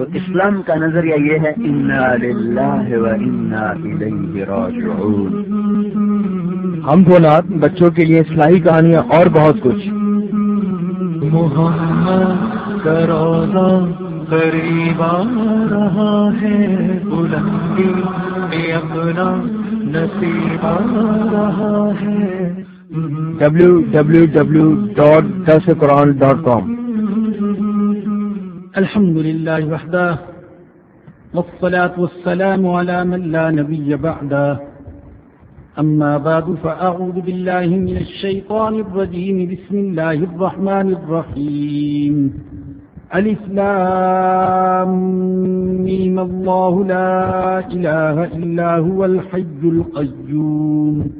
تو اسلام کا نظریہ یہ ہے ہم نات بچوں کے لیے اصلاحی کہانیاں اور بہت کچھ۔ محمد کرونا قریب آ رہا ہے بلندی اپنا نصیب آ رہا ہے۔ ڈبلو الحمد لله وحده، والصلاة والسلام على من لا نبي بعده. أما بعد، فأعوذ بالله من الشيطان الرجيم. بسم الله الرحمن الرحيم. الإسلام ميم، الله لا إله إلا هو الحج القيوم.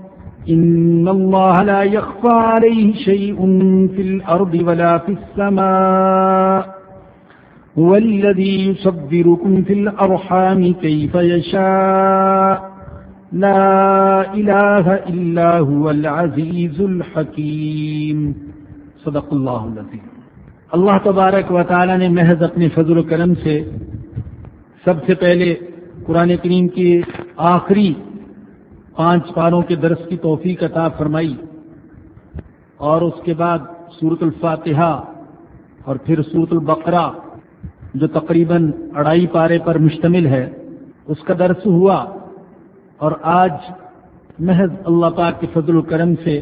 إن الله لا يخفى عليه شيء في الأرض ولا في السماء هو الذي يصبركم في الأرحام كيف يشاء لا إله إلا هو العزيز الحكيم صدق الله الذي اللہ تبارک و تعالی نے محض اپنے فضل و کرم سے سب سے پہلے قرآن کریم کی آخری پانچ پاروں کے درس کی توفیق عطا فرمائی اور اس کے بعد سورت الفاتحہ اور پھر سورت البقرہ جو تقریباً اڑائی پارے پر مشتمل ہے، اس کا درس ہوا اور آج محض اللہ پاک کے فضل و کرم سے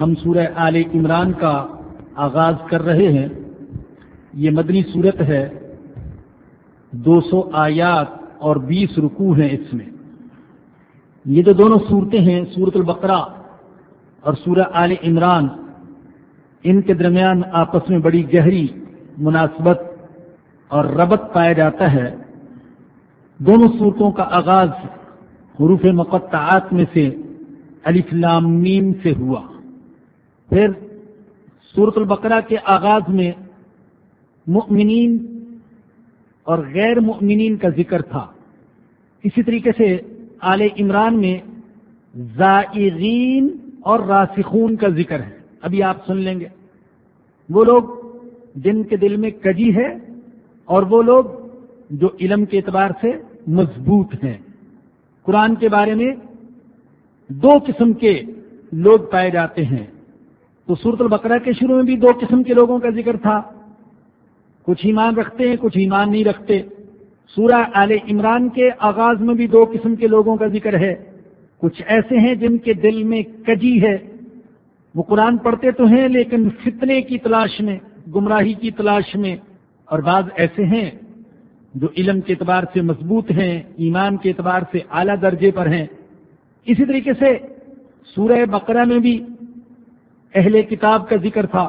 ہم سورہ آل عمران کا آغاز کر رہے ہیں۔ یہ مدنی صورت ہے، دو سو آیات اور بیس رکوع ہیں اس میں۔ یہ جو دونوں صورتیں ہیں سورت البقرہ اور سورہ آل عمران، ان کے درمیان آپس میں بڑی گہری مناسبت اور ربط پایا جاتا ہے۔ دونوں صورتوں کا آغاز حروف مقطعات میں سے میم سے ہوا۔ پھر سورت البقرہ کے آغاز میں مؤمنین اور غیر مؤمنین کا ذکر تھا۔ اسی طریقے سے آل عمران میں زائغین اور راسخون کا ذکر ہے۔ ابھی آپ سن لیں گے۔ وہ لوگ جن کے دل میں کجی ہے اور وہ لوگ جو علم کے اعتبار سے مضبوط ہیں۔ قرآن کے بارے میں دو قسم کے لوگ پائے جاتے ہیں۔ تو سورت البقرہ کے شروع میں بھی دو قسم کے لوگوں کا ذکر تھا۔ کچھ ایمان رکھتے ہیں، کچھ ایمان نہیں رکھتے۔ سورہ آل عمران کے آغاز میں بھی دو قسم کے لوگوں کا ذکر ہے۔ کچھ ایسے ہیں جن کے دل میں کجی ہے۔ وہ قرآن پڑھتے تو ہیں لیکن فتنے کی تلاش میں، گمراہی کی تلاش میں۔ اور بعض ایسے ہیں جو علم کے اعتبار سے مضبوط ہیں، ایمان کے اعتبار سے اعلیٰ درجے پر ہیں۔ اسی طریقے سے سورہ بقرہ میں بھی اہل کتاب کا ذکر تھا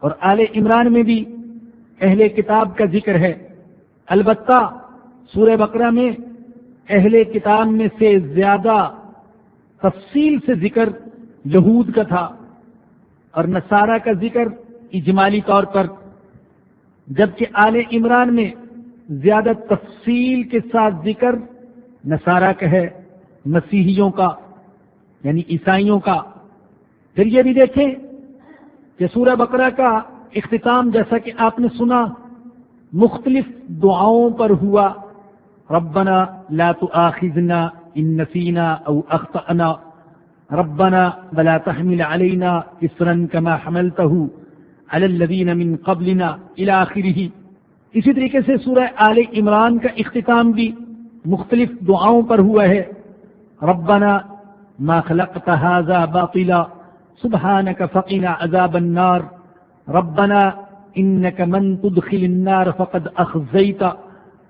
اور آل عمران میں بھی اہل کتاب کا ذکر ہے۔ البتہ سورہ بقرہ میں اہل کتاب میں سے زیادہ تفصیل سے ذکر یہود کا تھا اور نصارہ کا ذکر اجمالی طور پر، جبکہ آل عمران میں زیادہ تفصیل کے ساتھ ذکر نصارہ کا ہے، مسیحیوں کا یعنی عیسائیوں کا۔ پھر یہ بھی دیکھیں کہ سورہ بقرہ کا اختتام جیسا کہ آپ نے سنا مختلف دعاؤں پر ہوا، ربنا لا تؤاخذنا ان نسینا او اخطأنا، ربنا ولا تحمل علينا اسرا كما حملته على الذين من قبلنا الى اخره اسی طریقے سے سورہ آل عمران کا اختتام بھی مختلف دعاؤں پر ہوا ہے، ربنا ما خلقت هذا باطلا، سبحانك فقنا عذاب النار، ربنا انك من تدخل النار فقد اخزيت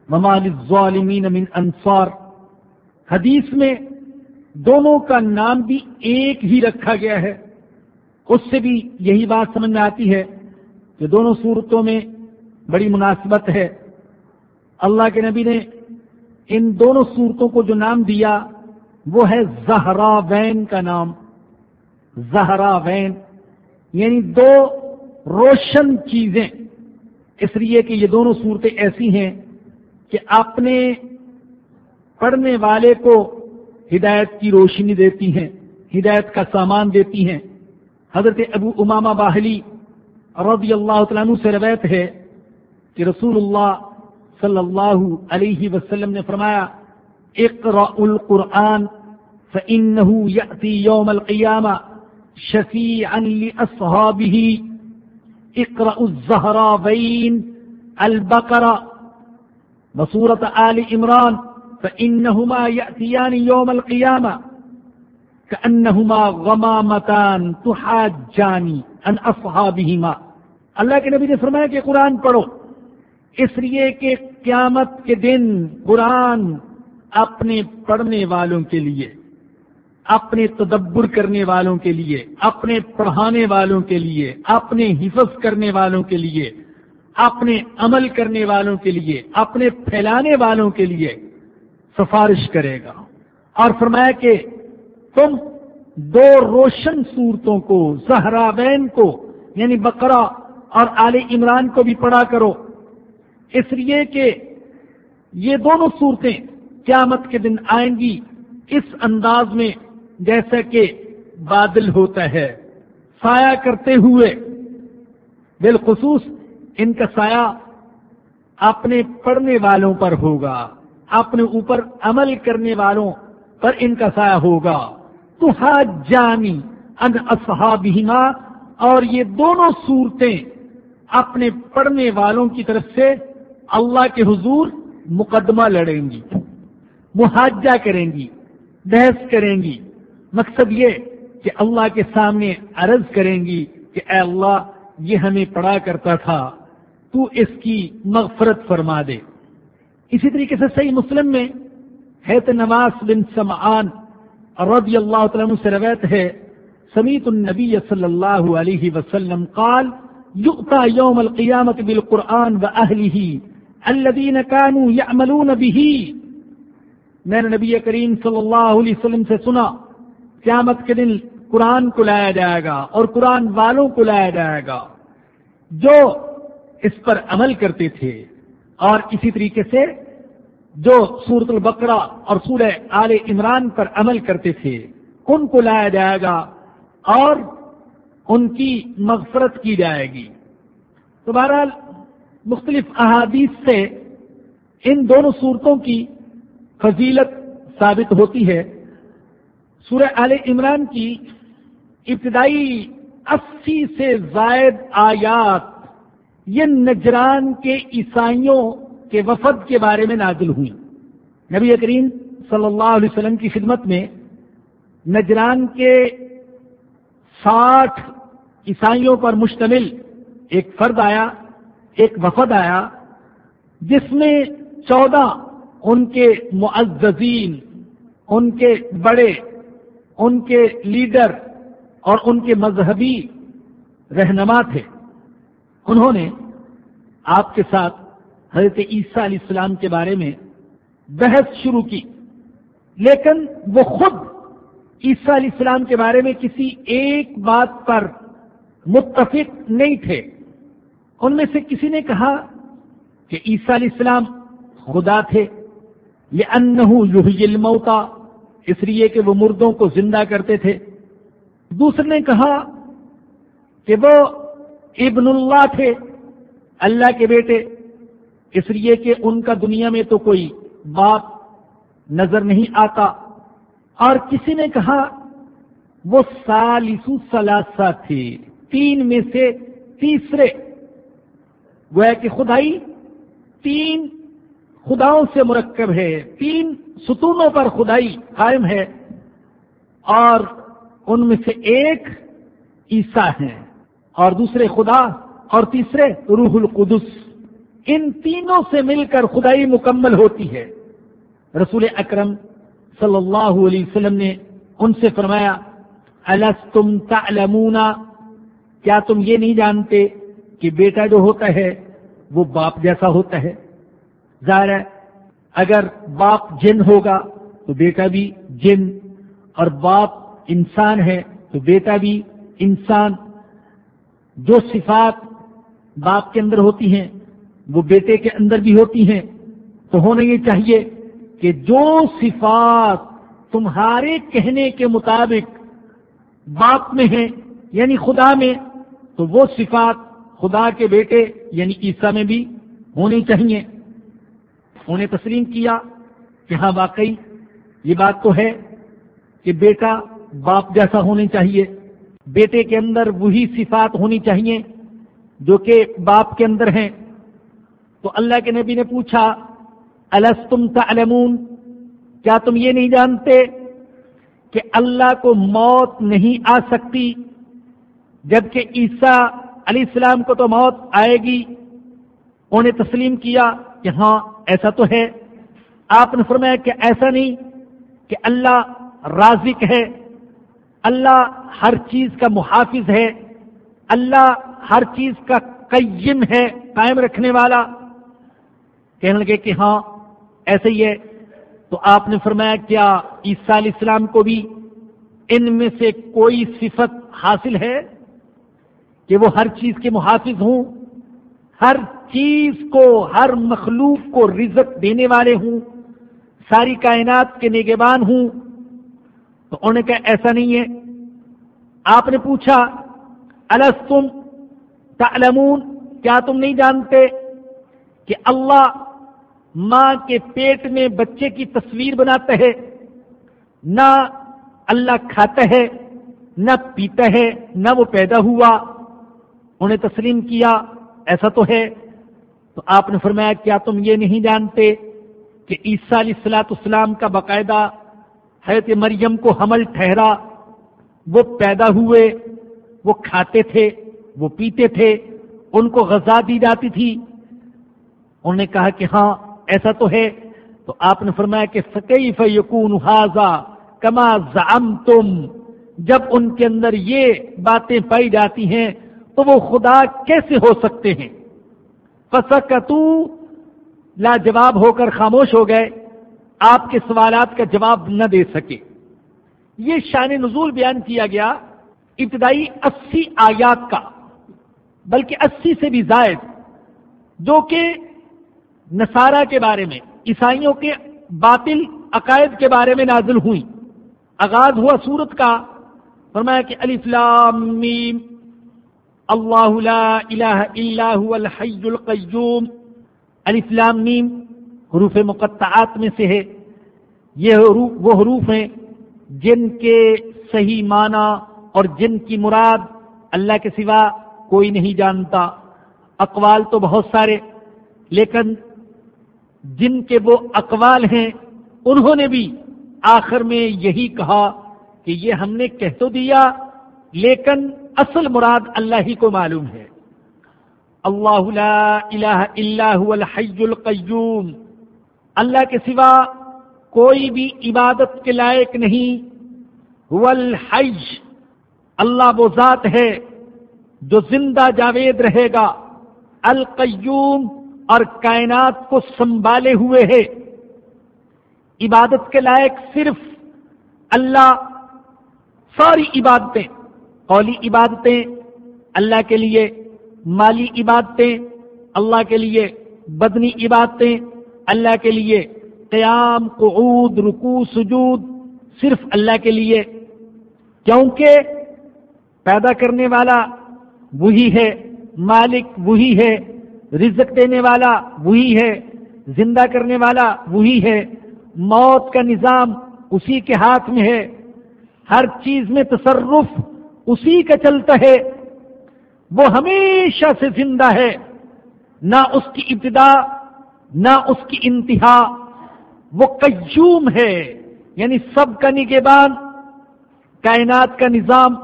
وما للظالمين من انصار حدیث میں دونوں کا نام بھی ایک ہی رکھا گیا ہے. اس سے بھی یہی بات سمجھ میں آتی ہے کہ دونوں صورتوں میں بڑی مناسبت ہے. اللہ کے نبی نے ان دونوں صورتوں کو جو نام دیا وہ ہے زہرا وین کا نام. زہرا وین یعنی دو روشن چیزیں۔ اس لیے کہ یہ دونوں صورتیں ایسی ہیں کہ اپنے پڑھنے والے کو ہدایت کی روشنی دیتی ہیں، ہدایت کا سامان دیتی ہیں۔ حضرت ابو امامہ باہلی رضی اللہ عنہ سے روایت ہے کہ رسول اللہ صلی اللہ علیہ وسلم نے فرمایا اقرا القرآن فإنه يأتي يوم القيامة شفيعا لأصحابه اقرأ الزهراوين البقرة بصورة آل إمران فإنهما يأتيان يوم القيامة كأنهما غمامتان تحاجان عن أصحابهما اللہ کے نبی نے فرمایا کہ قرآن پڑھو اس لیے کہ قیامت کے دن قرآن اپنے پڑھنے والوں کے لیے اپنے تدبر کرنے والوں کے لیے، اپنے پڑھانے والوں کے لیے، اپنے حفظ کرنے والوں کے لیے، اپنے عمل کرنے والوں کے لیے، اپنے پھیلانے والوں کے لیے سفارش کرے گا۔ اور فرمایا کہ تم دو روشن صورتوں کو زہرابین کو یعنی بقرہ اور آل عمران کو بھی پڑھا کرو۔ اس لیے کہ یہ دونوں صورتیں قیامت کے دن آئیں گی۔ اس انداز میں جیسا کہ بادل ہوتا ہے۔ سایہ کرتے ہوئے، بالخصوص ان کا سایہ اپنے پڑھنے والوں پر ہوگا، اپنے اوپر عمل کرنے والوں پر ان کا سایہ ہوگا۔ تو جانی ان اصحابہما، اور یہ دونوں صورتیں اپنے پڑھنے والوں کی طرف سے اللہ کے حضور مقدمہ لڑیں گی محاجہ کریں گی، بحث کریں گی۔ مقصد یہ کہ اللہ کے سامنے عرض کریں گی کہ اے اللہ، یہ ہمیں پڑھا کرتا تھا، تو اس کی مغفرت فرما دے۔ اسی طریقے سے صحیح مسلم میں حیت نواز بن سمعان رضی اللہ تعالیٰ سے روایت ہے، سمیت النبی صلی اللہ علیہ وسلم قال یؤتا یوم القیامت بالقرآن و اہلہ الذین کانوا یعملون به میں نے نبی کریم صلی اللہ علیہ وسلم سے سنا قیامت کے دن قرآن کو لایا جائے گا اور قرآن والوں کو لایا جائے گا جو اس پر عمل کرتے تھے اور اسی طریقے سے جو سورت البقرہ اور سورہ آل عمران پر عمل کرتے تھے ان کو لایا جائے گا؟ اور ان کی مغفرت کی جائے گی۔ تو بہرحال مختلف احادیث سے ان دونوں صورتوں کی فضیلت ثابت ہوتی ہے۔ سورہ آل عمران کی ابتدائی اسی سے زائد آیات یہ نجران کے عیسائیوں کے وفد کے بارے میں نازل ہوئی۔ نبی کریم صلی اللہ علیہ وسلم کی خدمت میں نجران کے ساٹھ عیسائیوں پر مشتمل ایک فرد آیا، ایک وفد آیا، جس میں چودہ ان کے معززین، ان کے بڑے ان کے لیڈر اور ان کے مذہبی رہنما تھے۔ انہوں نے آپ کے ساتھ حضرت عیسیٰ علیہ السلام کے بارے میں بحث شروع کی۔ لیکن وہ خود عیسیٰ علیہ السلام کے بارے میں کسی ایک بات پر متفق نہیں تھے۔ ان میں سے کسی نے کہا کہ عیسیٰ علیہ السلام خدا تھے یہ ان موتا اس لیے کہ وہ مردوں کو زندہ کرتے تھے۔ دوسرے نے کہا کہ وہ ابن اللہ تھے، اللہ کے بیٹے۔ اس لیے کہ ان کا دنیا میں تو کوئی باپ نظر نہیں آتا۔ اور کسی نے کہا وہ سالسو سلاسا تھے، تین میں سے تیسرے۔ گویا کہ خدائی تین خداؤں سے مرکب ہے۔ تین ستونوں پر خدائی قائم ہے اور ان میں سے ایک عیسیٰ ہیں اور دوسرے خدا اور تیسرے روح القدس۔ ان تینوں سے مل کر خدائی مکمل ہوتی ہے۔ رسول اکرم صلی اللہ علیہ وسلم نے ان سے فرمایا، الستم تعلمون؟ کیا تم یہ نہیں جانتے کہ بیٹا جو ہوتا ہے وہ باپ جیسا ہوتا ہے؟ ظاہر ہے، اگر باپ جن ہوگا تو بیٹا بھی جن، اور باپ انسان ہے تو بیٹا بھی انسان۔ جو صفات باپ کے اندر ہوتی ہیں، وہ بیٹے کے اندر بھی ہوتی ہیں۔ تو ہونا یہ چاہیے کہ جو صفات تمہارے کہنے کے مطابق باپ میں ہیں یعنی خدا میں، تو وہ صفات خدا کے بیٹے یعنی عیسیٰ میں بھی ہونی چاہیے۔ انہیں تسلیم کیا کہ ہاں واقعی یہ بات تو ہے کہ بیٹا باپ جیسا ہونی چاہیے۔ بیٹے کے اندر وہی صفات ہونی چاہیے جو کہ باپ کے اندر ہیں۔ تو اللہ کے نبی نے پوچھا السطم تعلمون؟ کیا تم یہ نہیں جانتے کہ اللہ کو موت نہیں آ سکتی؟ جبکہ عیسیٰ علیہ السلام کو تو موت آئے گی۔ انہیں تسلیم کیا کہ ہاں ایسا تو ہے۔ آپ نے فرمایا کہ ایسا نہیں کہ اللہ رازق ہے۔ اللہ ہر چیز کا محافظ ہے۔ اللہ ہر چیز کا قیم ہے، قائم رکھنے والا۔ کہنے لگے کہ ہاں ایسے ہی ہے۔ تو آپ نے فرمایا کیا عیسیٰ علیہ السلام کو بھی ان میں سے کوئی صفت حاصل ہے کہ وہ ہر چیز کے محافظ ہوں؟ ہر چیز کو، ہر مخلوق کو رزق دینے والے ہوں، ساری کائنات کے نگبان ہوں۔ تو انہوں نے کہا، ایسا نہیں ہے۔ آپ نے پوچھا السطم تعلمون؟ کیا تم نہیں جانتے کہ اللہ ماں کے پیٹ میں بچے کی تصویر بناتا ہے؟ نہ اللہ کھاتا ہے، نہ پیتا ہے، نہ وہ پیدا ہوا۔ انہیں تسلیم کیا، ایسا تو ہے۔ تو آپ نے فرمایا، کیا تم یہ نہیں جانتے کہ عیسیٰ علیہ السلاۃ اسلام کا باقاعدہ حیرت مریم کو حمل ٹھہرا؟ وہ پیدا ہوئے، وہ کھاتے تھے، وہ پیتے تھے، ان کو غذا دی جاتی تھی۔ انہوں نے کہا کہ ہاں ایسا تو ہے۔ تو آپ نے فرمایا کہ فقیف یقون حاضا کما زم تم جب ان کے اندر یہ باتیں پائی جاتی ہیں، تو وہ خدا کیسے ہو سکتے ہیں؟ فسکتو لاجواب ہو کر خاموش ہو گئے، آپ کے سوالات کا جواب نہ دے سکے۔ یہ شان نزول بیان کیا گیا ابتدائی اسی آیات کا، بلکہ اسی سے بھی زائد، جو کہ نصارہ کے بارے میں، عیسائیوں کے باطل عقائد کے بارے میں نازل ہوئی۔ آغاز ہوا سورت کا، فرمایا کہ علی اللہ لا الہ الا هو الحی القیوم الف لام میم حروف مقطعات میں سے ہے. یہ حروف، وہ حروف ہیں جن کے صحیح معنی اور جن کی مراد اللہ کے سوا کوئی نہیں جانتا. اقوال تو بہت سارے، لیکن جن کے وہ اقوال ہیں، انہوں نے بھی آخر میں یہی کہا کہ یہ ہم نے کہہ تو دیا، لیکن اصل مراد اللہ ہی کو معلوم ہے۔ اللہ لا الہ الا هو الحی القیوم۔ اللہ کے سوا کوئی بھی عبادت کے لائق نہیں۔ هو الحی۔ اللہ وہ ذات ہے جو زندہ جاوید رہے گا۔ القیوم اور کائنات کو سنبھالے ہوئے ہے۔ عبادت کے لائق صرف اللہ۔ ساری عبادتیں۔ قولی عبادتیں، اللہ کے لیے مالی عبادتیں، اللہ کے لیے بدنی عبادتیں، اللہ کے لیے قیام، قعود رکو سجود، صرف اللہ کے لیے۔ کیونکہ پیدا کرنے والا وہی ہے، مالک وہی ہے، رزق دینے والا وہی ہے، زندہ کرنے والا وہی ہے، موت کا نظام اسی کے ہاتھ میں ہے۔ ہر چیز میں تصرف اسی کا چلتا ہے۔ وہ ہمیشہ سے زندہ ہے۔ نہ اس کی ابتدا، نہ اس کی انتہا۔ وہ قیوم ہے۔ یعنی سب کا نگبان کائنات کا نظام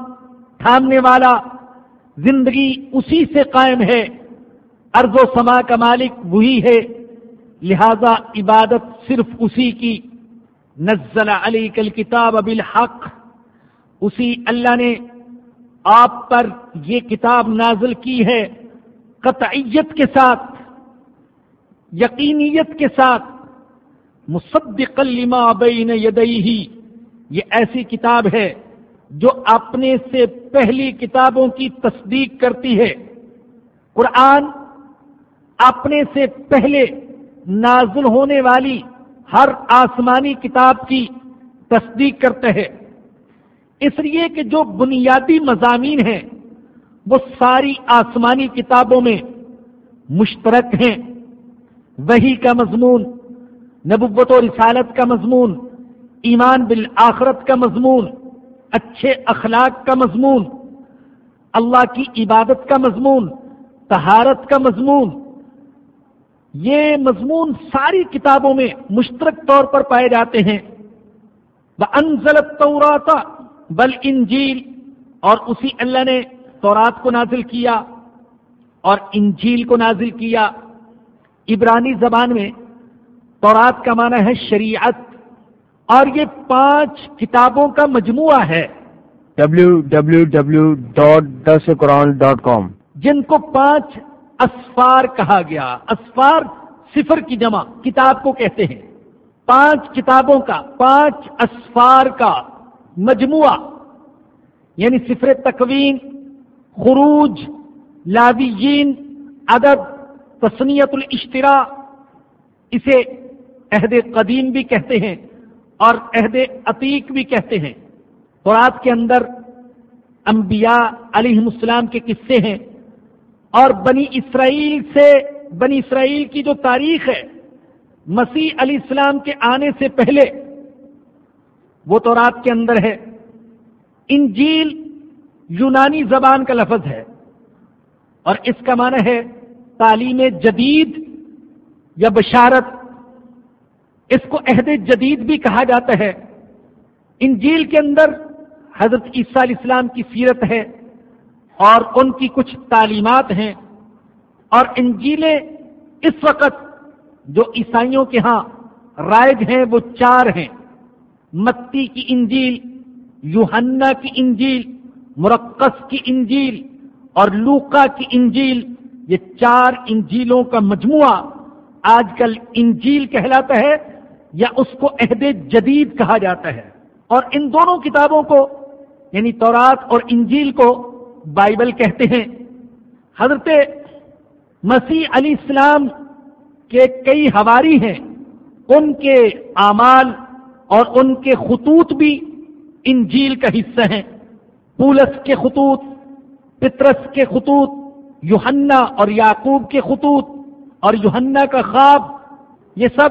تھامنے والا زندگی اسی سے قائم ہے۔ ارض و سما کا مالک وہی ہے۔ لہذا عبادت صرف اسی کی۔ نزل علی کل کتاب بالحق۔ اسی اللہ نے آپ پر یہ کتاب نازل کی ہے قطعیت کے ساتھ، یقینیت کے ساتھ مصدق لما بین یدئی یہ ایسی کتاب ہے جو اپنے سے پہلی کتابوں کی تصدیق کرتی ہے۔ قرآن اپنے سے پہلے نازل ہونے والی ہر آسمانی کتاب کی تصدیق کرتے ہیں۔ اس لیے کہ جو بنیادی مضامین ہیں، وہ ساری آسمانی کتابوں میں مشترک ہیں۔ وہی کا مضمون، نبوت و رسالت کا مضمون، ایمان بالآخرت کا مضمون، اچھے اخلاق کا مضمون، اللہ کی عبادت کا مضمون تہارت کا مضمون۔ یہ مضمون ساری کتابوں میں مشترک طور پر پائے جاتے ہیں۔ وہ انزلت توراتا بل انجیل اور اسی اللہ نے تورات کو نازل کیا اور انجیل کو نازل کیا۔ عبرانی زبان میں تورات کا معنی ہے شریعت اور یہ پانچ کتابوں کا مجموعہ ہے۔ www.dasquran.com جن کو پانچ اسفار کہا گیا۔ اسفار صفر کی جمع کتاب کو کہتے ہیں۔ پانچ کتابوں کا پانچ اسفار کا۔ مجموعہ یعنی صفر تکوین، خروج، لاویین، ادب، تسنیت الاشترا اسے عہد قدیم بھی کہتے ہیں اور عہد عتیق بھی کہتے ہیں۔ قرآن کے اندر انبیاء علیہ السلام کے قصے ہیں اور بنی اسرائیل سے، بنی اسرائیل کی جو تاریخ ہے، مسیح علیہ السلام کے آنے سے پہلے وہ تو رات کے اندر ہے۔ انجیل یونانی زبان کا لفظ ہے۔ اور اس کا معنی ہے تعلیم جدید یا بشارت۔ اس کو عہد جدید بھی کہا جاتا ہے۔ انجیل کے اندر حضرت عیسیٰ علیہ السلام کی سیرت ہے اور ان کی کچھ تعلیمات ہیں۔ اور انجیلیں اس وقت جو عیسائیوں کے ہاں رائج ہیں وہ چار ہیں۔ متی کی انجیل یوہنا کی انجیل مرکز کی انجیل اور لوکا کی انجیل، یہ چار انجیلوں کا مجموعہ آج کل انجیل کہلاتا ہے یا اس کو عہد جدید کہا جاتا ہے۔ اور ان دونوں کتابوں کو یعنی تورات اور انجیل کو بائبل کہتے ہیں۔ حضرت مسیح علی اسلام کے کئی ہواری ہیں۔ ان کے اعمال اور ان کے خطوط بھی انجیل کا حصہ ہیں۔ پولس کے خطوط، پترس کے خطوط یوہنا اور یعقوب کے خطوط اور یوہنا کا خواب، یہ سب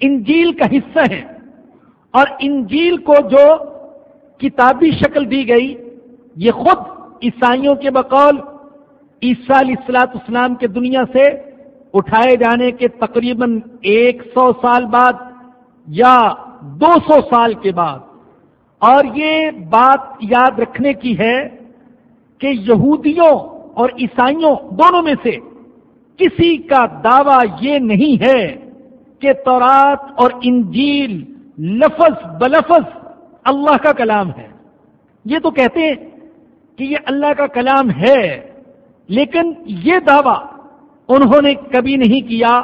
انجیل کا حصہ ہیں۔ اور انجیل کو جو کتابی شکل دی گئی، یہ خود عیسائیوں کے بقول عیسیٰ علیہ السلاط اسلام کے دنیا سے اٹھائے جانے کے تقریباً ایک سو سال بعد یا دو سو سال کے بعد۔ اور یہ بات یاد رکھنے کی ہے کہ یہودیوں اور عیسائیوں دونوں میں سے کسی کا دعویٰ یہ نہیں ہے کہ تورات اور انجیل لفظ بلفظ اللہ کا کلام ہے۔ یہ تو کہتے ہیں کہ یہ اللہ کا کلام ہے، لیکن یہ دعویٰ انہوں نے کبھی نہیں کیا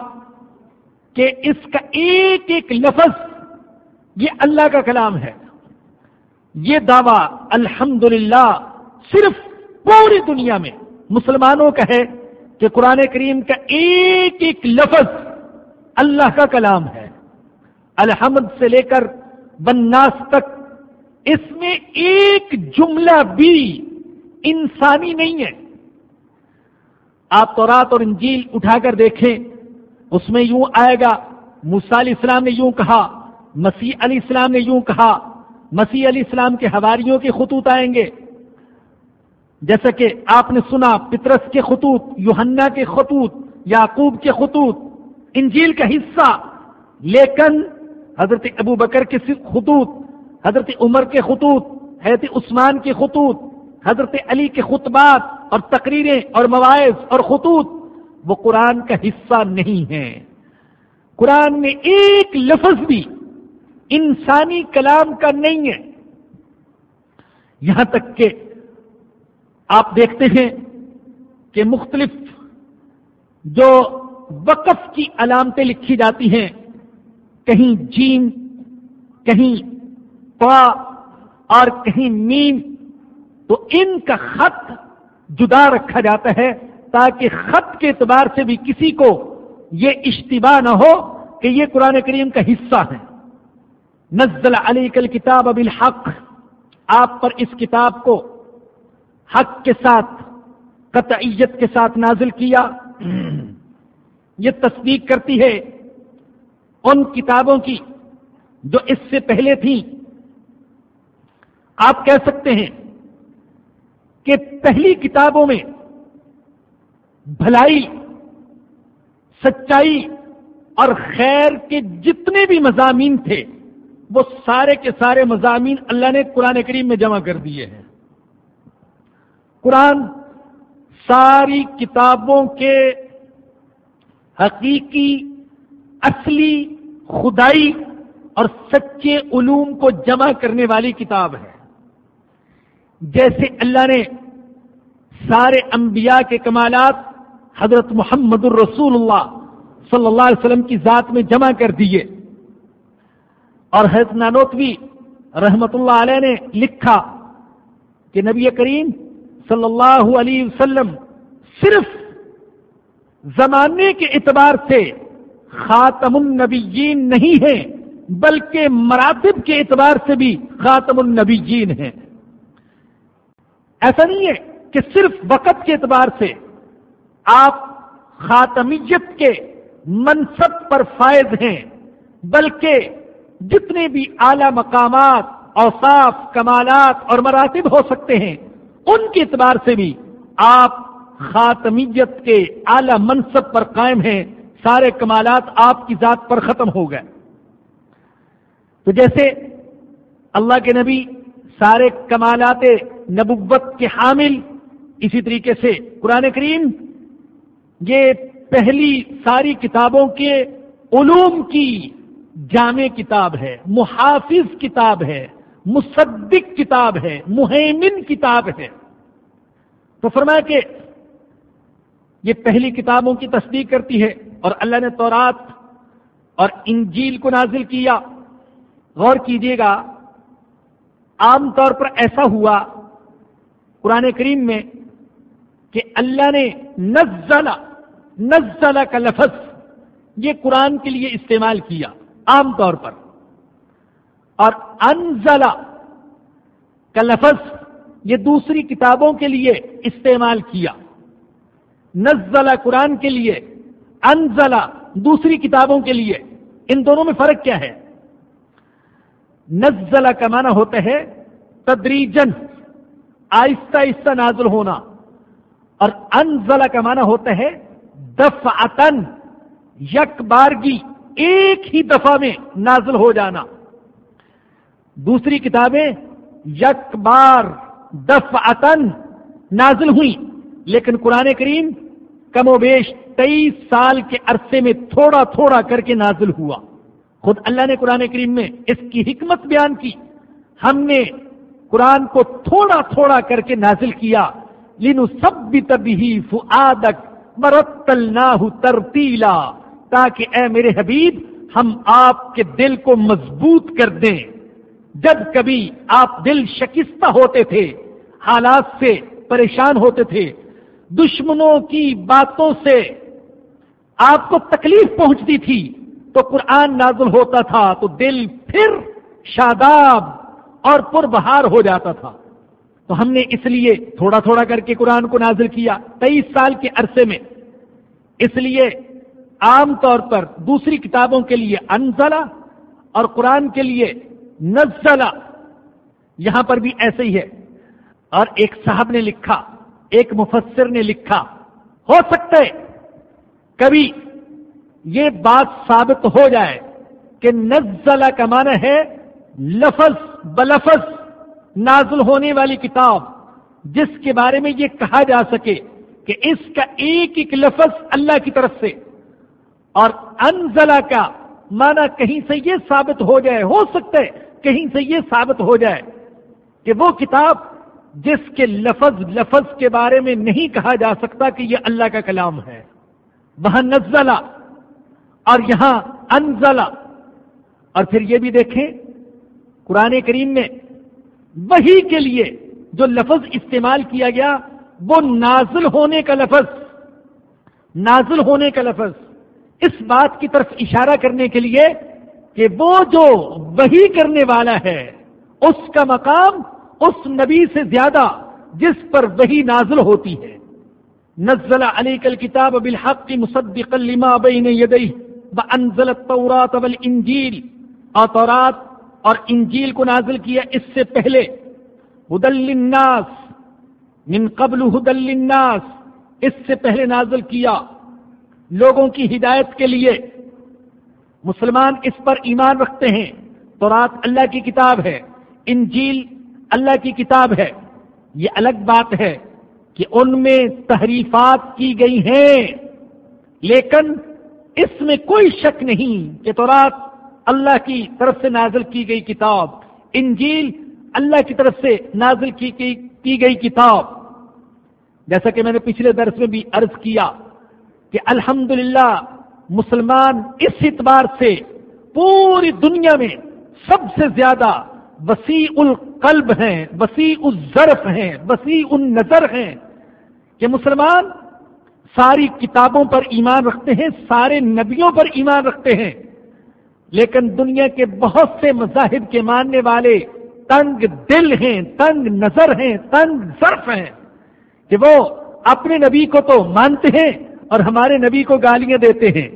کہ اس کا ایک ایک لفظ یہ اللہ کا کلام ہے۔ یہ دعویٰ الحمد صرف پوری دنیا میں مسلمانوں کا ہے کہ قرآن کریم کا ایک ایک لفظ اللہ کا کلام ہے۔ الحمد سے لے کر بناس تک اس میں ایک جملہ بھی انسانی نہیں ہے۔ آپ تو رات اور انجیل اٹھا کر دیکھیں، اس میں یوں آئے گا علیہ السلام نے یوں کہا مسیح علیہ السلام نے یوں کہا، مسیح علیہ السلام کے حواریوں کے خطوط آئیں گے۔ جیسا کہ آپ نے سنا پترس کے خطوط یوہنا کے خطوط، یعقوب کے خطوط، انجیل کا حصہ۔ لیکن حضرت ابو بکر کے خطوط، حضرت عمر کے خطوط، حضرت عثمان کے خطوط، حضرت علی کے خطبات اور تقریریں اور مواعث اور خطوط، وہ قرآن کا حصہ نہیں ہیں۔ قرآن میں ایک لفظ بھی انسانی کلام کا نہیں ہے۔ یہاں تک کہ آپ دیکھتے ہیں کہ مختلف جو وقف کی علامتیں لکھی جاتی ہیں، کہیں جیم، کہیں پا اور کہیں میم، تو ان کا خط جدا رکھا جاتا ہے تاکہ خط کے اعتبار سے بھی کسی کو یہ اشتباہ نہ ہو کہ یہ قرآن کریم کا حصہ ہے۔ نزل علی کل کتاب اب الحق آپ پر اس کتاب کو حق کے ساتھ، قطعیت کے ساتھ نازل کیا۔ یہ تصدیق کرتی ہے ان کتابوں کی جو اس سے پہلے تھیں۔ آپ کہہ سکتے ہیں کہ پہلی کتابوں میں بھلائی، سچائی اور خیر کے جتنے بھی مضامین تھے وہ سارے کے سارے مضامین اللہ نے قرآن کریم میں جمع کر دیے ہیں۔ قرآن ساری کتابوں کے حقیقی، اصلی، خدائی اور سچے علوم کو جمع کرنے والی کتاب ہے۔ جیسے اللہ نے سارے انبیاء کے کمالات حضرت محمد الرسول اللہ صلی اللہ علیہ وسلم کی ذات میں جمع کر دیے۔ اور حضرت نانوتوی رحمت اللہ علیہ نے لکھا کہ نبی کریم صلی اللہ علیہ وسلم صرف زمانے کے اعتبار سے خاتم النبیین نہیں ہے بلکہ مراتب کے اعتبار سے بھی خاتم النبیین ہیں۔ ایسا نہیں ہے کہ صرف وقت کے اعتبار سے آپ خاتمیت کے منصب پر فائز ہیں، بلکہ جتنے بھی اعلی مقامات اوصاف کمالات اور مراتب ہو سکتے ہیں، ان کے اعتبار سے بھی آپ خاتمیت کے اعلی منصب پر قائم ہیں، سارے کمالات آپ کی ذات پر ختم ہو گئے۔ تو جیسے اللہ کے نبی سارے کمالات نبوت کے حامل، اسی طریقے سے قرآن کریم، یہ پہلی ساری کتابوں کے علوم کی جامع کتاب ہے، محافظ کتاب ہے، مصدق کتاب ہے مہمن کتاب ہے۔ تو فرمایا کہ یہ پہلی کتابوں کی تصدیق کرتی ہے اور اللہ نے تورات اور انجیل کو نازل کیا۔ غور کیجیے گا، عام طور پر ایسا ہوا قرآن کریم میں کہ اللہ نے نزلہ نزلہ کا لفظ یہ قرآن کے لیے استعمال کیا۔ عام طور پر۔ اور انزلہ کا لفظ یہ دوسری کتابوں کے لیے استعمال کیا۔ نزلہ قرآن کے لیے انزلہ دوسری کتابوں کے لیے۔ ان دونوں میں فرق کیا ہے؟ نزلہ کا معنی ہوتا ہے تدریجن آہستہ آہستہ نازل ہونا۔ اور انزلہ کا معنی ہوتا ہے دفعتن یک بارگی ایک ہی دفعہ میں نازل ہو جانا۔ دوسری کتابیں یک بار دفعتن نازل ہوئی لیکن قرآن کریم کم و بیش تیئیس سال کے عرصے میں تھوڑا تھوڑا کر کے نازل ہوا۔ خود اللہ نے قرآن کریم میں اس کی حکمت بیان کی۔ ہم نے قرآن کو تھوڑا تھوڑا کر کے نازل کیا۔ لینو سب بھی تبھی فادک مرتل نہ ترتیلا۔ تاکہ اے میرے حبیب، ہم آپ کے دل کو مضبوط کر دیں۔ جب کبھی آپ دل شکستہ ہوتے تھے، حالات سے پریشان ہوتے تھے، دشمنوں کی باتوں سے آپ کو تکلیف پہنچتی تھی، تو قرآن نازل ہوتا تھا، تو دل پھر شاداب اور پر بہار ہو جاتا تھا۔ تو ہم نے اس لیے تھوڑا تھوڑا کر کے قرآن کو نازل کیا، تیئیس سال کے عرصے میں۔ اس لیے عام طور پر دوسری کتابوں کے لیے انزلہ اور قرآن کے لیے نزلہ، یہاں پر بھی ایسے ہی ہے۔ اور ایک صاحب نے لکھا، ایک مفسر نے لکھا، ہو سکتا ہے کبھی یہ بات ثابت ہو جائے کہ نزلہ کا معنی ہے لفظ بلفظ نازل ہونے والی کتاب، جس کے بارے میں یہ کہا جا سکے کہ اس کا ایک ایک لفظ اللہ کی طرف سے اور انزلہ کا معنی کہیں سے یہ ثابت ہو جائے، ہو سکتا ہے کہیں سے یہ ثابت ہو جائے کہ وہ کتاب جس کے لفظ لفظ کے بارے میں نہیں کہا جا سکتا کہ یہ اللہ کا کلام ہے۔ وہاں نزلہ اور یہاں انزلہ۔ اور پھر یہ بھی دیکھیں، قرآن کریم میں وہی کے لیے جو لفظ استعمال کیا گیا، وہ نازل ہونے کا لفظ، نازل ہونے کا لفظ۔ اس بات کی طرف اشارہ کرنے کے لیے کہ وہ جو وہی کرنے والا ہے، اس کا مقام اس نبی سے زیادہ جس پر وہی نازل ہوتی ہے۔ نزل علی کل کتاب بالحق مصدقا لما بین یدیہ وانزل التورات والانجیل۔ اور تورات اور انجیل کو نازل کیا اس سے پہلے۔ ہدل للناس، من قبل ہدل للناس۔ اس سے پہلے نازل کیا۔ لوگوں کی ہدایت کے لیے مسلمان اس پر ایمان رکھتے ہیں۔ تو رات اللہ کی کتاب ہے، انجیل اللہ کی کتاب ہے۔ یہ الگ بات ہے کہ ان میں تحریفات کی گئی ہیں، لیکن اس میں کوئی شک نہیں کہ تو رات اللہ کی طرف سے نازل کی گئی کتاب، انجیل اللہ کی طرف سے نازل کی گئی کی گئی کتاب۔ جیسا کہ میں نے پچھلے درس میں بھی عرض کیا کہ الحمدللہ مسلمان اس اعتبار سے پوری دنیا میں سب سے زیادہ وسیع القلب ہیں، وسیع الظرف ہیں، وسیع النظر ہیں کہ مسلمان ساری کتابوں پر ایمان رکھتے ہیں، سارے نبیوں پر ایمان رکھتے ہیں، لیکن دنیا کے بہت سے مذاہب کے ماننے والے تنگ دل ہیں، تنگ نظر ہیں، تنگ ظرف ہیں کہ وہ اپنے نبی کو تو مانتے ہیں اور ہمارے نبی کو گالیاں دیتے ہیں۔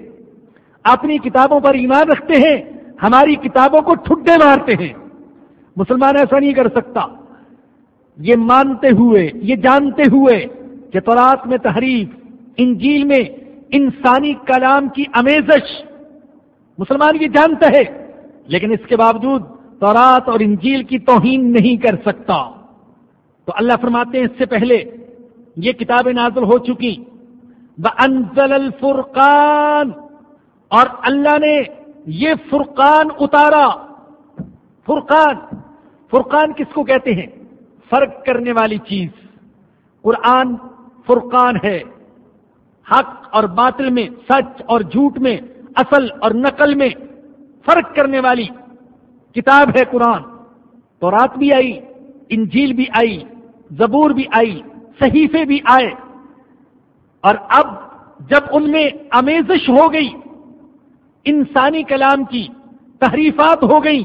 اپنی کتابوں پر ایمان رکھتے ہیں، ہماری کتابوں کو ٹھڈے مارتے ہیں۔ مسلمان ایسا نہیں کر سکتا۔ یہ مانتے ہوئے، یہ جانتے ہوئے کہ تورات میں تحریف، انجیل میں انسانی کلام کی امیزش۔ مسلمان یہ جانتا ہے، لیکن اس کے باوجود تورات اور انجیل کی توہین نہیں کر سکتا۔ تو اللہ فرماتے ہیں، اس سے پہلے یہ کتابیں نازل ہو چکی۔ بنزل الفرقان اور اللہ نے یہ فرقان اتارا۔ فرقان فرقان کس کو کہتے ہیں؟ فرق کرنے والی چیز۔ قرآن فرقان ہے۔ حق اور باطل میں، سچ اور جھوٹ میں، اصل اور نقل میں فرق کرنے والی کتاب ہے قرآن۔ تو رات بھی آئی، انجیل بھی آئی، زبور بھی آئی، صحیفے بھی آئے۔ اور اب جب ان میں امیزش ہو گئی، انسانی کلام کی تحریفات ہو گئی،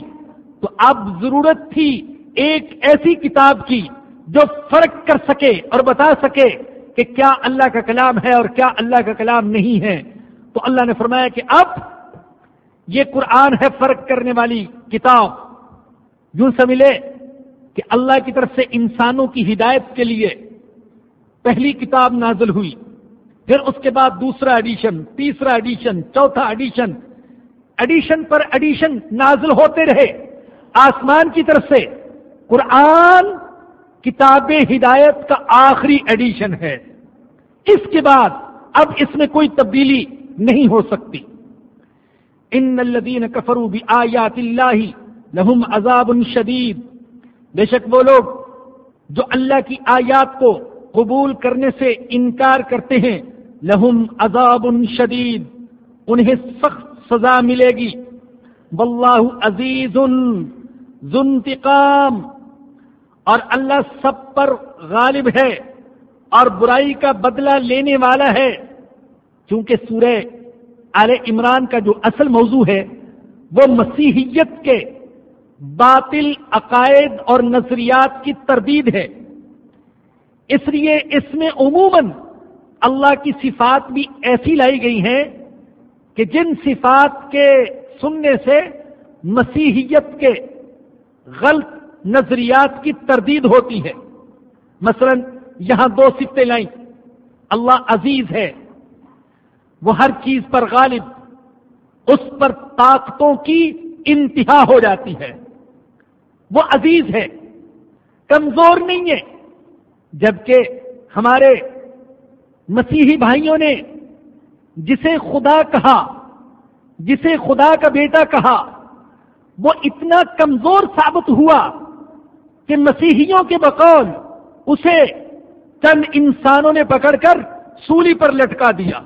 تو اب ضرورت تھی ایک ایسی کتاب کی جو فرق کر سکے اور بتا سکے کہ کیا اللہ کا کلام ہے اور کیا اللہ کا کلام نہیں ہے۔ تو اللہ نے فرمایا کہ اب یہ قرآن ہے فرق کرنے والی کتاب۔ یوں سے ملے کہ اللہ کی طرف سے انسانوں کی ہدایت کے لیے پہلی کتاب نازل ہوئی۔ پھر اس کے بعد دوسرا ایڈیشن تیسرا ایڈیشن چوتھا ایڈیشن ایڈیشن پر ایڈیشن نازل ہوتے رہے۔ آسمان کی طرف سے قرآن کتاب ہدایت کا آخری ایڈیشن ہے۔ اس کے بعد اب اس میں کوئی تبدیلی نہیں ہو سکتی۔ ان الدین کفرو بھی آیات اللہ لہم عذاب شدید۔ بے شک وہ لوگ جو اللہ کی آیات کو قبول کرنے سے انکار کرتے ہیں لہم عذاب شدید، انہیں سخت سزا ملے گی۔ واللہ عزیز ذنتقام اور اللہ سب پر غالب ہے اور برائی کا بدلہ لینے والا ہے۔ چونکہ سورہ آل عمران کا جو اصل موضوع ہے، وہ مسیحیت کے باطل عقائد اور نظریات کی تردید ہے۔ اس لیے اس میں عموماً اللہ کی صفات بھی ایسی لائی گئی ہیں کہ جن صفات کے سننے سے مسیحیت کے غلط نظریات کی تردید ہوتی ہے۔ مثلا یہاں دو سفتے لائیں۔ اللہ عزیز ہے، وہ ہر چیز پر غالب، اس پر طاقتوں کی انتہا ہو جاتی ہے۔ وہ عزیز ہے، کمزور نہیں ہے، جبکہ ہمارے مسیحی بھائیوں نے جسے خدا کہا، جسے خدا کا بیٹا کہا، وہ اتنا کمزور ثابت ہوا کہ مسیحیوں کے بقول اسے چند انسانوں نے پکڑ کر سولی پر لٹکا دیا۔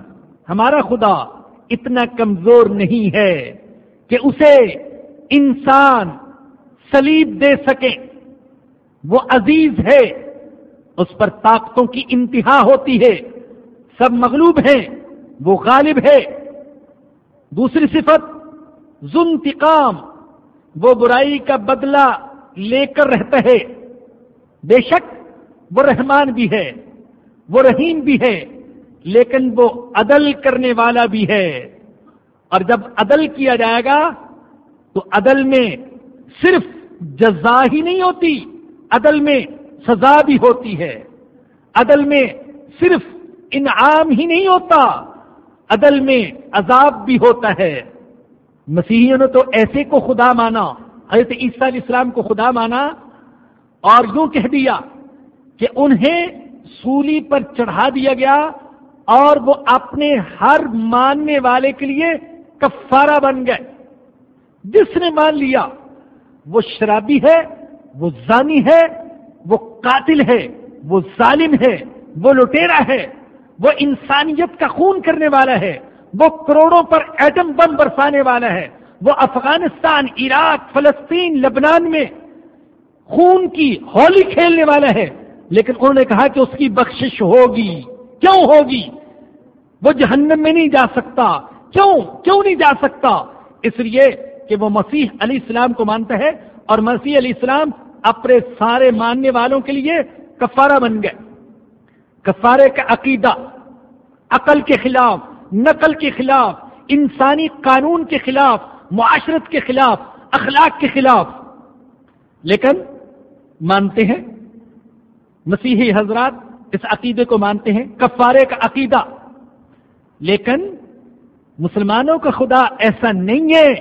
ہمارا خدا اتنا کمزور نہیں ہے کہ اسے انسان سلیب دے سکے۔ وہ عزیز ہے، اس پر طاقتوں کی انتہا ہوتی ہے۔ سب مغلوب ہیں، وہ غالب ہے۔ دوسری صفت ذنتقام وہ برائی کا بدلہ لے کر رہتا ہے۔ بے شک، وہ رحمان بھی ہے، وہ رحیم بھی ہے، لیکن وہ عدل کرنے والا بھی ہے۔ اور جب عدل کیا جائے گا، تو عدل میں صرف جزا ہی نہیں ہوتی، عدل میں سزا بھی ہوتی ہے۔ عدل میں صرف انعام ہی نہیں ہوتا، عدل میں عذاب بھی ہوتا ہے۔ مسیحیوں نے تو ایسے کو خدا مانا، حضرت عیسیٰ علیہ السلام کو خدا مانا اور یوں کہہ دیا کہ انہیں سولی پر چڑھا دیا گیا اور وہ اپنے ہر ماننے والے کے لیے کفارہ بن گئے۔ جس نے مان لیا، وہ شرابی ہے، وہ زانی ہے، وہ قاتل ہے، وہ ظالم ہے، وہ لٹیرا ہے۔ وہ انسانیت کا خون کرنے والا ہے، وہ کروڑوں پر ایٹم بم برسانے والا ہے۔ وہ افغانستان، عراق، فلسطین، لبنان میں خون کی ہولی کھیلنے والا ہے۔ لیکن انہوں نے کہا کہ اس کی بخشش ہوگی۔ کیوں ہوگی؟ وہ جہنم میں نہیں جا سکتا۔ کیوں؟ کیوں نہیں جا سکتا؟ اس لیے کہ وہ مسیح علیہ السلام کو مانتا ہے اور مسیح علیہ السلام اپنے سارے ماننے والوں کے لیے کفارہ بن گئے۔ کفارے کا عقیدہ، عقل کے خلاف، نقل کے خلاف، انسانی قانون کے خلاف، معاشرت کے خلاف، اخلاق کے خلاف۔ لیکن مانتے ہیں، مسیحی حضرات اس عقیدے کو مانتے ہیں، کفارے کا عقیدہ۔ لیکن مسلمانوں کا خدا ایسا نہیں ہے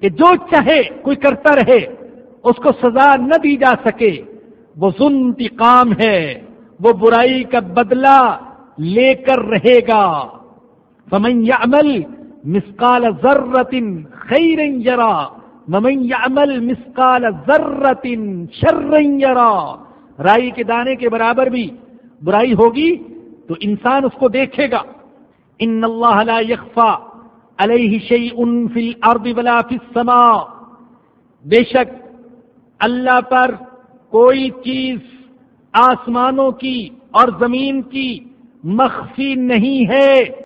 کہ جو چاہے، کوئی کرتا رہے، اس کو سزا نہ دی جا سکے۔ وہ انتقام ہے۔ وہ برائی کا بدلہ لے کر رہے گا۔ فمن يعمل مسقال ذرة خيرا يرى۔ ومن يعمل مسقال ذرة شرا يرى۔ رائی کے دانے کے برابر بھی برائی ہوگی تو انسان اس کو دیکھے گا۔ ان اللہ لا يخفى علیہ شیء فی الارض ولا فی السماء۔ بے شک اللہ پر کوئی چیز آسمانوں کی اور زمین کی مخفی نہیں ہے۔